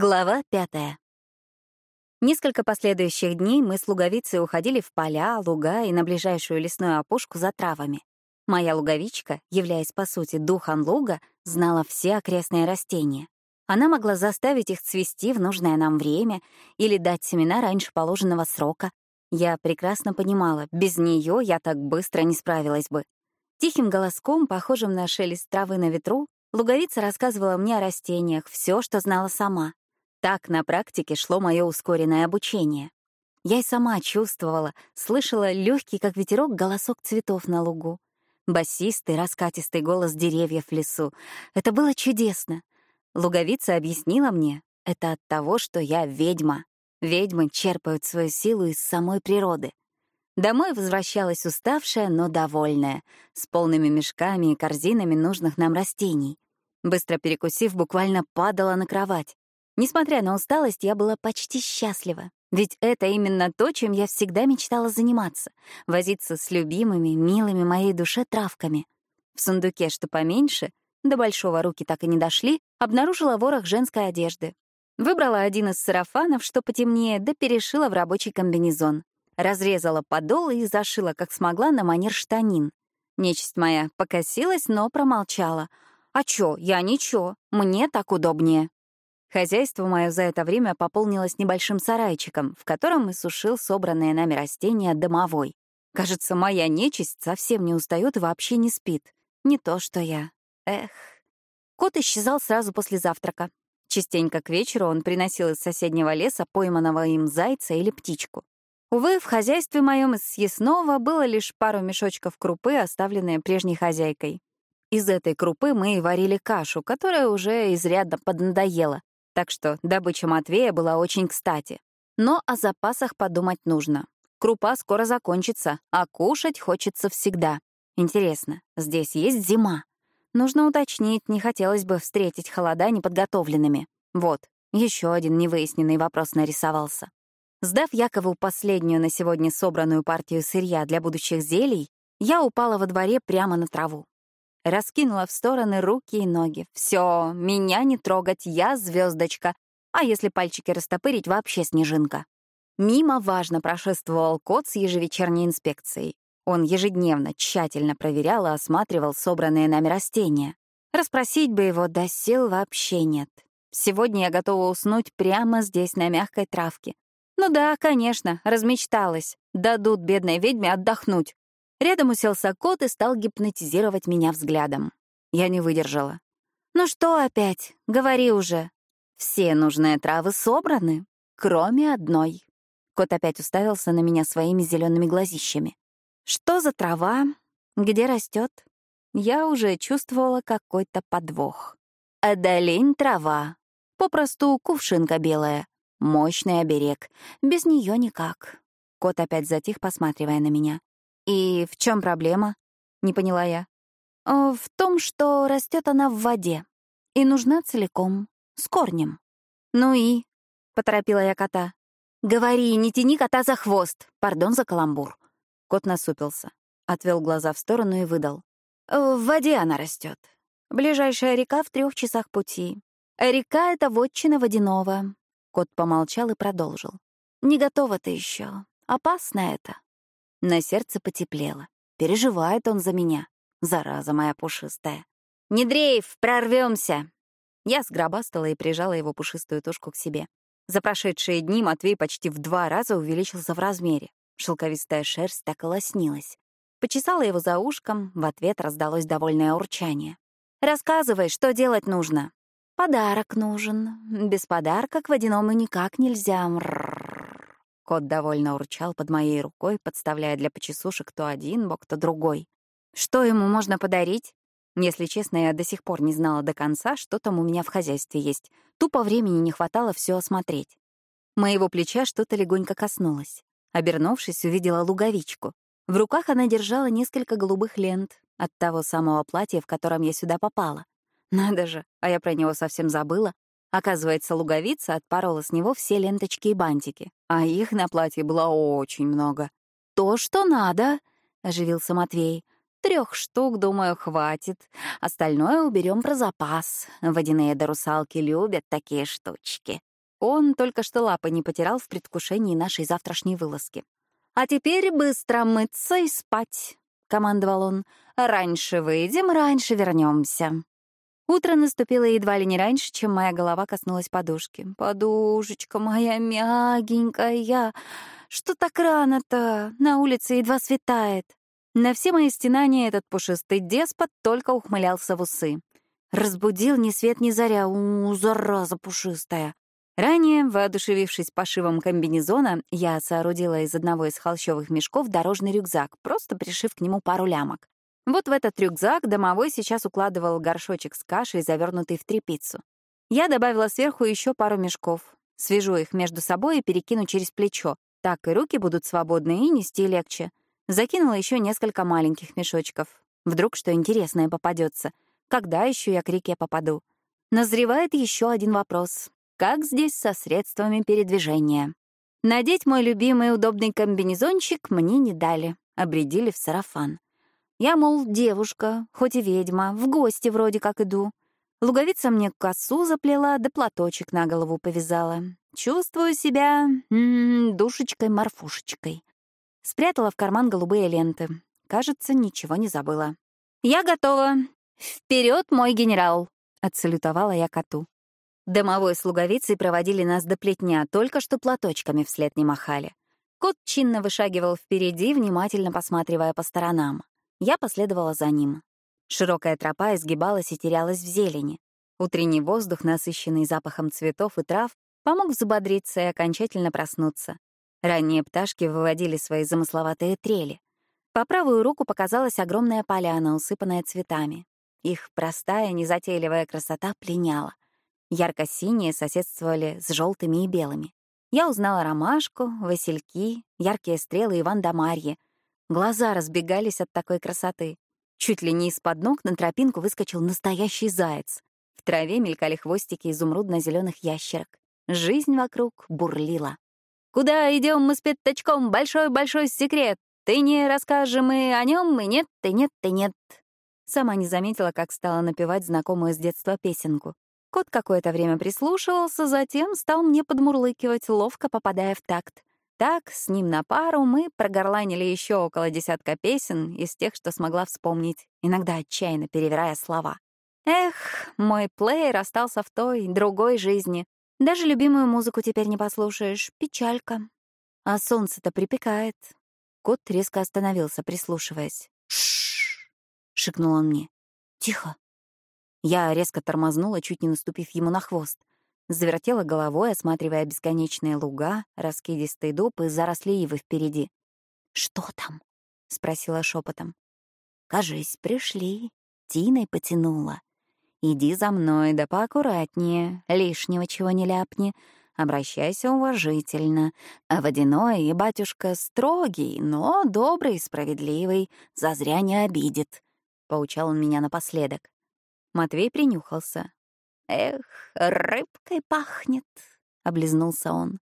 Глава пятая. Несколько последующих дней мы с луговицей уходили в поля, луга и на ближайшую лесную опушку за травами. Моя луговичка, являясь по сути духом луга, знала все окрестные растения. Она могла заставить их цвести в нужное нам время или дать семена раньше положенного срока. Я прекрасно понимала, без нее я так быстро не справилась бы. Тихим голоском, похожим на шелест травы на ветру, луговица рассказывала мне о растениях, все, что знала сама. Так на практике шло мое ускоренное обучение. Я и сама чувствовала, слышала легкий, как ветерок, голосок цветов на лугу. Басистый, раскатистый голос деревьев в лесу. Это было чудесно. Луговица объяснила мне, это от того, что я ведьма. Ведьмы черпают свою силу из самой природы. Домой возвращалась уставшая, но довольная, с полными мешками и корзинами нужных нам растений. Быстро перекусив, буквально падала на кровать. Несмотря на усталость, я была почти счастлива. Ведь это именно то, чем я всегда мечтала заниматься — возиться с любимыми, милыми моей душе травками. В сундуке, что поменьше, до большого руки так и не дошли, обнаружила ворох женской одежды. Выбрала один из сарафанов, что потемнее, да перешила в рабочий комбинезон. Разрезала подол и зашила, как смогла, на манер штанин. Нечисть моя покосилась, но промолчала. «А чё, я ничего, мне так удобнее». Хозяйство мое за это время пополнилось небольшим сарайчиком, в котором и сушил собранные нами растения домовой. Кажется, моя нечисть совсем не устает и вообще не спит. Не то, что я. Эх. Кот исчезал сразу после завтрака. Частенько к вечеру он приносил из соседнего леса пойманного им зайца или птичку. Увы, в хозяйстве моем из съестного было лишь пару мешочков крупы, оставленные прежней хозяйкой. Из этой крупы мы и варили кашу, которая уже изрядно поднадоела, так что добыча Матвея была очень кстати. Но о запасах подумать нужно. Крупа скоро закончится, а кушать хочется всегда. Интересно, здесь есть зима? Нужно уточнить, не хотелось бы встретить холода неподготовленными. Вот, еще один невыясненный вопрос нарисовался. Сдав Якову последнюю на сегодня собранную партию сырья для будущих зелий, я упала во дворе прямо на траву. Раскинула в стороны руки и ноги. Все, меня не трогать, я звездочка. А если пальчики растопырить, вообще снежинка. Мимо важно прошествовал кот с ежевечерней инспекцией. Он ежедневно тщательно проверял и осматривал собранные нами растения. Распросить бы его, да сил вообще нет. Сегодня я готова уснуть прямо здесь, на мягкой травке. Ну да, конечно, размечталась. Дадут бедной ведьме отдохнуть. Рядом уселся кот и стал гипнотизировать меня взглядом. Я не выдержала. «Ну что опять? Говори уже. Все нужные травы собраны, кроме одной». Кот опять уставился на меня своими зелеными глазищами. «Что за трава? Где растет? Я уже чувствовала какой-то подвох. «Адалень трава. Попросту кувшинка белая. Мощный оберег. Без нее никак». Кот опять затих, посматривая на меня. «И в чем проблема?» — не поняла я. «В том, что растет она в воде и нужна целиком, с корнем». «Ну и?» — поторопила я кота. «Говори, не тяни кота за хвост. Пардон за каламбур». Кот насупился, отвел глаза в сторону и выдал. «В воде она растет. Ближайшая река в трех часах пути. Река — это вотчина водяного». Кот помолчал и продолжил. «Не готова ты еще. Опасно это. На сердце потеплело. Переживает он за меня. Зараза моя пушистая. «Не дрейф, прорвемся!» Я сгробастала и прижала его пушистую тушку к себе. За прошедшие дни Матвей почти в два раза увеличился в размере. Шелковистая шерсть так и лоснилась. Почесала его за ушком, в ответ раздалось довольное урчание. «Рассказывай, что делать нужно?» «Подарок нужен. Без подарка к водяному никак нельзя. Мрррр. Кот довольно урчал под моей рукой, подставляя для почесушек то один бок, то другой. Что ему можно подарить? Если честно, я до сих пор не знала до конца, что там у меня в хозяйстве есть. Тупо времени не хватало все осмотреть. Моего плеча что-то легонько коснулось. Обернувшись, увидела луговичку. В руках она держала несколько голубых лент от того самого платья, в котором я сюда попала. Надо же, а я про него совсем забыла. Оказывается, луговица отпорола с него все ленточки и бантики, а их на платье было очень много. «То, что надо», — оживился Матвей. Трех штук, думаю, хватит. Остальное уберем про запас. Водяные да русалки любят такие штучки. Он только что лапы не потерял в предвкушении нашей завтрашней вылазки. «А теперь быстро мыться и спать», — командовал он. «Раньше выйдем, раньше вернемся. Утро наступило едва ли не раньше, чем моя голова коснулась подушки. «Подушечка моя мягенькая! Что так рано-то? На улице едва светает». На все мои стенания этот пушистый деспот только ухмылялся в усы. Разбудил ни свет ни заря. У, зараза пушистая. Ранее, воодушевившись пошивом комбинезона, я соорудила из одного из холщовых мешков дорожный рюкзак, просто пришив к нему пару лямок. Вот в этот рюкзак домовой сейчас укладывал горшочек с кашей, завернутый в тряпицу. Я добавила сверху еще пару мешков. Свяжу их между собой и перекину через плечо. Так и руки будут свободны и нести легче. Закинула еще несколько маленьких мешочков. Вдруг что интересное попадется. Когда еще я к реке попаду? Назревает еще один вопрос. Как здесь со средствами передвижения? Надеть мой любимый удобный комбинезончик мне не дали. Обредили в сарафан. Я, мол, девушка, хоть и ведьма, в гости вроде как иду. Луговица мне косу заплела, да платочек на голову повязала. Чувствую себя м -м, душечкой-морфушечкой. Спрятала в карман голубые ленты. Кажется, ничего не забыла. «Я готова. Вперед, мой генерал!» — отсалютовала я коту. Домовой с луговицей проводили нас до плетня, только что платочками вслед не махали. Кот чинно вышагивал впереди, внимательно посматривая по сторонам. Я последовала за ним. Широкая тропа изгибалась и терялась в зелени. Утренний воздух, насыщенный запахом цветов и трав, помог взбодриться и окончательно проснуться. Ранние пташки выводили свои замысловатые трели. По правую руку показалась огромная поляна, усыпанная цветами. Их простая, незатейливая красота пленяла. Ярко-синие соседствовали с желтыми и белыми. Я узнала ромашку, васильки, яркие стрелы и вандамарьи. Глаза разбегались от такой красоты. Чуть ли не из-под ног на тропинку выскочил настоящий заяц. В траве мелькали хвостики изумрудно-зеленых ящерок. Жизнь вокруг бурлила. Куда идем мы с пятачком? Большой-большой секрет. Ты не расскажешь мы о нем, и нет, ты нет, ты нет. Сама не заметила, как стала напевать знакомую с детства песенку. Кот какое-то время прислушивался, затем стал мне подмурлыкивать, ловко попадая в такт. Так, с ним на пару мы прогорланили еще около десятка песен из тех, что смогла вспомнить, иногда отчаянно перевирая слова. Эх, мой плеер остался в той, другой жизни, даже любимую музыку теперь не послушаешь. Печалька. А солнце-то припекает. Кот резко остановился, прислушиваясь. «Ш-ш-ш!» шикнул он мне. «Тихо!» Я резко тормознула, чуть не наступив ему на хвост. Завертела головой, осматривая бесконечные луга, раскидистый дуб и заросли ивы впереди. «Что там?» — спросила шепотом. «Кажись, пришли». Тиной потянула. Иди за мной, да поаккуратнее, лишнего чего не ляпни. Обращайся уважительно. А водяной и батюшка строгий, но добрый и справедливый, зазря не обидит. Поучал он меня напоследок. Матвей принюхался. «Эх, рыбкой пахнет», — облизнулся он.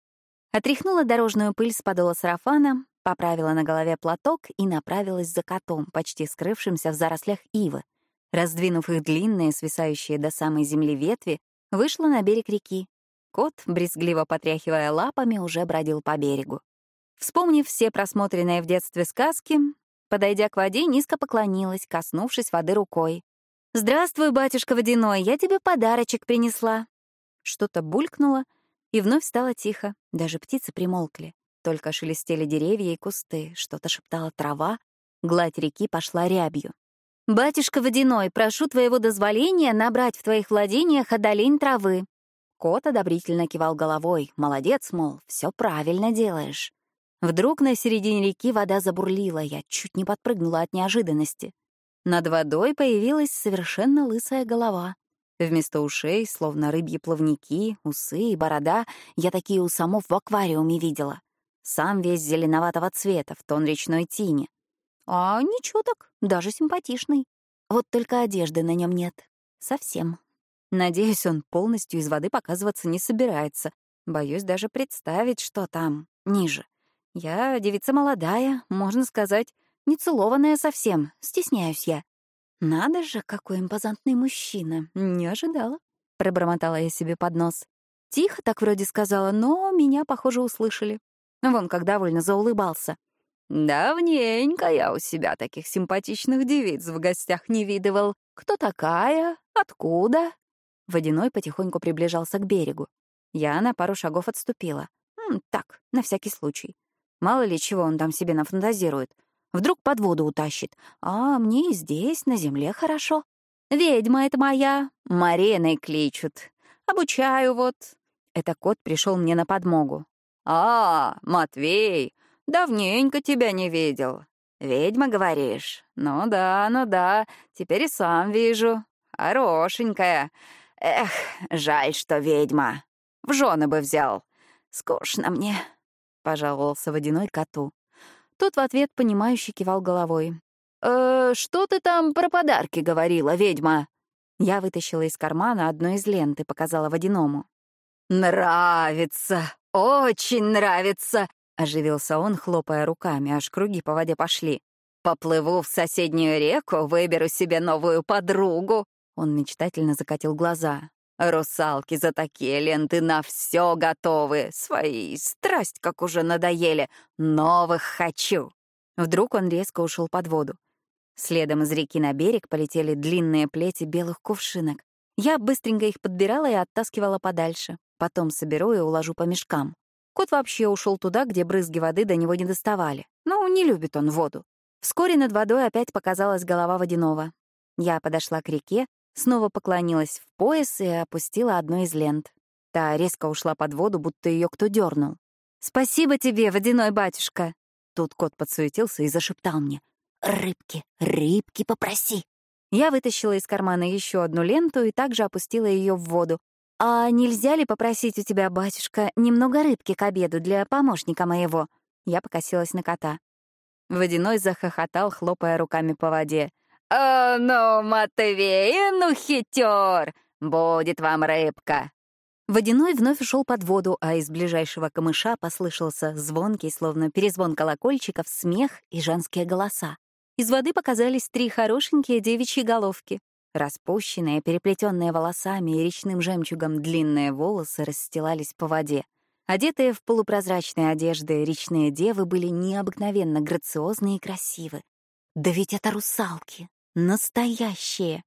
Отряхнула дорожную пыль с подола сарафана, поправила на голове платок и направилась за котом, почти скрывшимся в зарослях ивы. Раздвинув их длинные, свисающие до самой земли ветви, вышла на берег реки. Кот, брезгливо потряхивая лапами, уже бродил по берегу. Вспомнив все просмотренные в детстве сказки, подойдя к воде, низко поклонилась, коснувшись воды рукой. «Здравствуй, батюшка водяной, я тебе подарочек принесла». Что-то булькнуло, и вновь стало тихо, даже птицы примолкли. Только шелестели деревья и кусты, что-то шептала трава, гладь реки пошла рябью. «Батюшка Водяной, прошу твоего дозволения набрать в твоих владениях одолень травы». Кот одобрительно кивал головой. «Молодец, мол, все правильно делаешь». Вдруг на середине реки вода забурлила, я чуть не подпрыгнула от неожиданности. Над водой появилась совершенно лысая голова. Вместо ушей, словно рыбьи плавники, усы и борода, я такие у самов в аквариуме видела. Сам весь зеленоватого цвета, в тон речной тени. А ничего так, даже симпатичный. Вот только одежды на нем нет. Совсем. Надеюсь, он полностью из воды показываться не собирается. Боюсь даже представить, что там, ниже. Я девица молодая, можно сказать, нецелованная совсем, стесняюсь я. Надо же, какой импозантный мужчина, не ожидала. Пробормотала я себе под нос. Тихо так вроде сказала, но меня, похоже, услышали. Вон как довольно заулыбался. «Давненько я у себя таких симпатичных девиц в гостях не видывал. Кто такая? Откуда?» Водяной потихоньку приближался к берегу. Я на пару шагов отступила. М, так, на всякий случай. Мало ли чего он там себе нафантазирует. Вдруг под воду утащит. А мне и здесь, на земле, хорошо. «Ведьма это моя, Мариной кличут. Обучаю вот». Это кот пришел мне на подмогу. «А, Матвей, давненько тебя не видел. Ведьма, говоришь? Ну да, ну да, теперь и сам вижу. Хорошенькая. Эх, жаль, что ведьма. В жены бы взял. Скучно мне», — пожаловался водяной коту. Тот в ответ, понимающе кивал головой. «Э, «Что ты там про подарки говорила, ведьма?» Я вытащила из кармана одну из лент и показала водяному. «Нравится! Очень нравится!» — оживился он, хлопая руками, аж круги по воде пошли. «Поплыву в соседнюю реку, выберу себе новую подругу!» Он мечтательно закатил глаза. «Русалки за такие ленты на все готовы. Свои страсть как уже надоели. Новых хочу!» Вдруг он резко ушел под воду. Следом из реки на берег полетели длинные плети белых кувшинок. Я быстренько их подбирала и оттаскивала подальше. Потом соберу и уложу по мешкам. Кот вообще ушел туда, где брызги воды до него не доставали. Ну, не любит он воду. Вскоре над водой опять показалась голова водяного. Я подошла к реке, снова поклонилась в пояс и опустила одну из лент. Та резко ушла под воду, будто ее кто дернул. «Спасибо тебе, водяной батюшка!» Тут кот подсуетился и зашептал мне. «Рыбки, рыбки попроси!» Я вытащила из кармана еще одну ленту и также опустила ее в воду. «А нельзя ли попросить у тебя, батюшка, немного рыбки к обеду для помощника моего?» Я покосилась на кота. Водяной захохотал, хлопая руками по воде. «А ну, Матвей, ну хитер! Будет вам рыбка!» Водяной вновь ушел под воду, а из ближайшего камыша послышался звонкий, словно перезвон колокольчиков, смех и женские голоса. Из воды показались три хорошенькие девичьи головки. Распущенные, переплетенные волосами и речным жемчугом длинные волосы расстилались по воде. Одетые в полупрозрачные одежды речные девы были необыкновенно грациозны и красивы. Да ведь это русалки! Настоящие!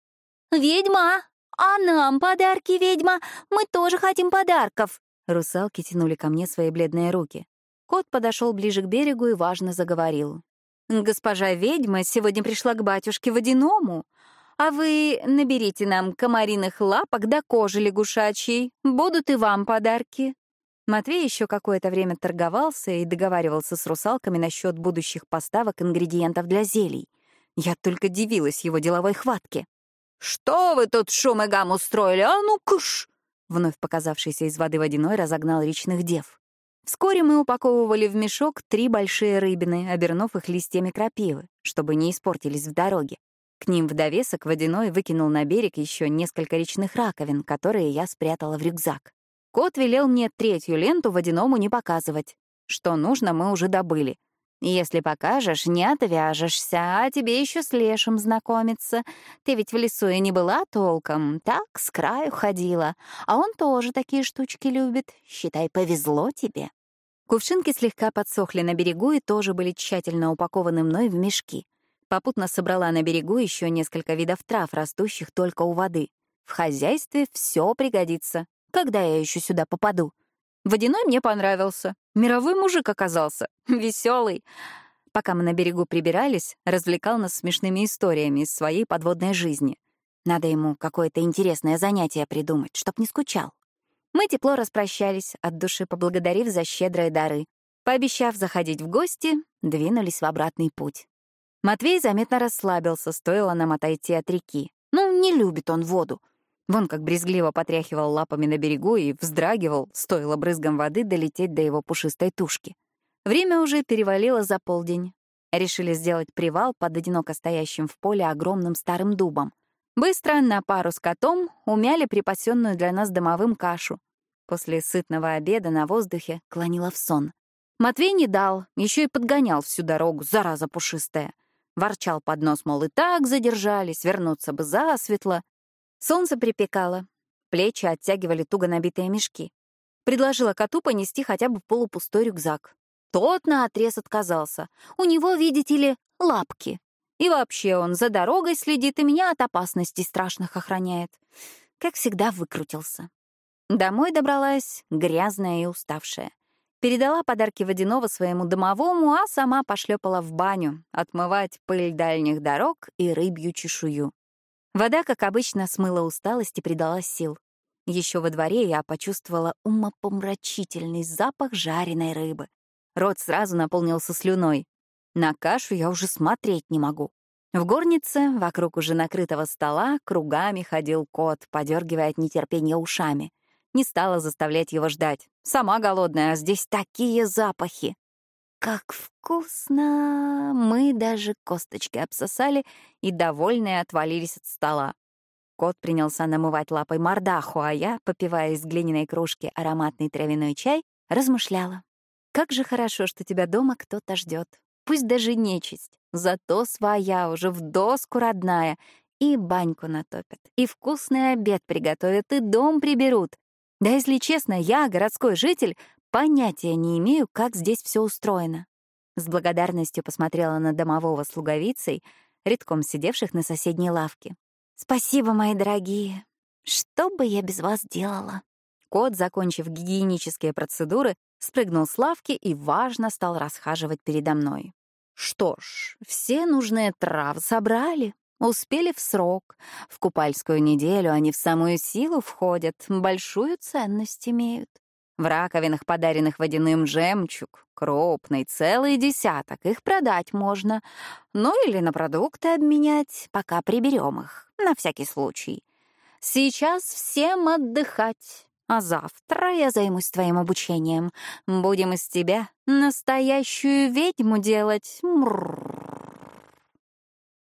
«Ведьма! А нам подарки, ведьма! Мы тоже хотим подарков!» Русалки тянули ко мне свои бледные руки. Кот подошел ближе к берегу и важно заговорил. «Госпожа ведьма сегодня пришла к батюшке водяному, а вы наберите нам комариных лапок до кожи лягушачьей, будут и вам подарки». Матвей еще какое-то время торговался и договаривался с русалками насчет будущих поставок ингредиентов для зелий. Я только дивилась его деловой хватке. «Что вы тут шум и гам устроили? А ну кыш!» Вновь показавшийся из воды водяной разогнал речных дев. Вскоре мы упаковывали в мешок три большие рыбины, обернув их листьями крапивы, чтобы не испортились в дороге. К ним в довесок водяной выкинул на берег еще несколько речных раковин, которые я спрятала в рюкзак. Кот велел мне третью ленту водяному не показывать. Что нужно, мы уже добыли. Если покажешь, не отвяжешься, а тебе еще с лешим знакомиться. Ты ведь в лесу и не была толком, так, с краю ходила. А он тоже такие штучки любит. Считай, повезло тебе. Кувшинки слегка подсохли на берегу и тоже были тщательно упакованы мной в мешки. Попутно собрала на берегу еще несколько видов трав, растущих только у воды. В хозяйстве все пригодится. Когда я еще сюда попаду? Водяной мне понравился. Мировой мужик оказался. Веселый. Пока мы на берегу прибирались, развлекал нас смешными историями из своей подводной жизни. Надо ему какое-то интересное занятие придумать, чтоб не скучал. Мы тепло распрощались, от души поблагодарив за щедрые дары. Пообещав заходить в гости, двинулись в обратный путь. Матвей заметно расслабился, стоило нам отойти от реки. Ну, не любит он воду. Вон как брезгливо потряхивал лапами на берегу и вздрагивал, стоило брызгом воды долететь до его пушистой тушки. Время уже перевалило за полдень. Решили сделать привал под одиноко стоящим в поле огромным старым дубом. Быстро на пару с котом умяли припасенную для нас домовым кашу. После сытного обеда на воздухе клонила в сон. Матвей не дал, еще и подгонял всю дорогу, зараза пушистая. Ворчал под нос, мол, и так задержались, вернуться бы засветло. Солнце припекало, плечи оттягивали туго набитые мешки. Предложила коту понести хотя бы полупустой рюкзак. Тот наотрез отказался. У него, видите ли, лапки. И вообще он за дорогой следит и меня от опасностей страшных охраняет. Как всегда, выкрутился. Домой добралась, грязная и уставшая. Передала подарки водяного своему домовому, а сама пошлепала в баню отмывать пыль дальних дорог и рыбью чешую. Вода, как обычно, смыла усталость и придала сил. Еще во дворе я почувствовала умопомрачительный запах жареной рыбы. Рот сразу наполнился слюной. На кашу я уже смотреть не могу. В горнице, вокруг уже накрытого стола, кругами ходил кот, подергивая от нетерпения ушами. Не стала заставлять его ждать. Сама голодная, а здесь такие запахи. Как вкусно! Мы даже косточки обсосали и, довольные, отвалились от стола. Кот принялся намывать лапой мордаху, а я, попивая из глиняной кружки ароматный травяной чай, размышляла. Как же хорошо, что тебя дома кто-то ждет. Пусть даже нечисть, зато своя, уже в доску родная. И баньку натопят, и вкусный обед приготовят, и дом приберут. Да, если честно, я, городской житель, понятия не имею, как здесь все устроено. С благодарностью посмотрела на домового слуговицей, редком сидевших на соседней лавке. «Спасибо, мои дорогие. Что бы я без вас делала?» Кот, закончив гигиенические процедуры, спрыгнул с лавки и, важно, стал расхаживать передо мной. Что ж, все нужные травы собрали, успели в срок. В купальскую неделю они в самую силу входят, большую ценность имеют. В раковинах, подаренных водяным жемчуг, крупный, целый десяток, их продать можно. Ну или на продукты обменять, пока приберем их, на всякий случай. Сейчас всем отдыхать. А завтра я займусь твоим обучением. Будем из тебя настоящую ведьму делать. Мрррр.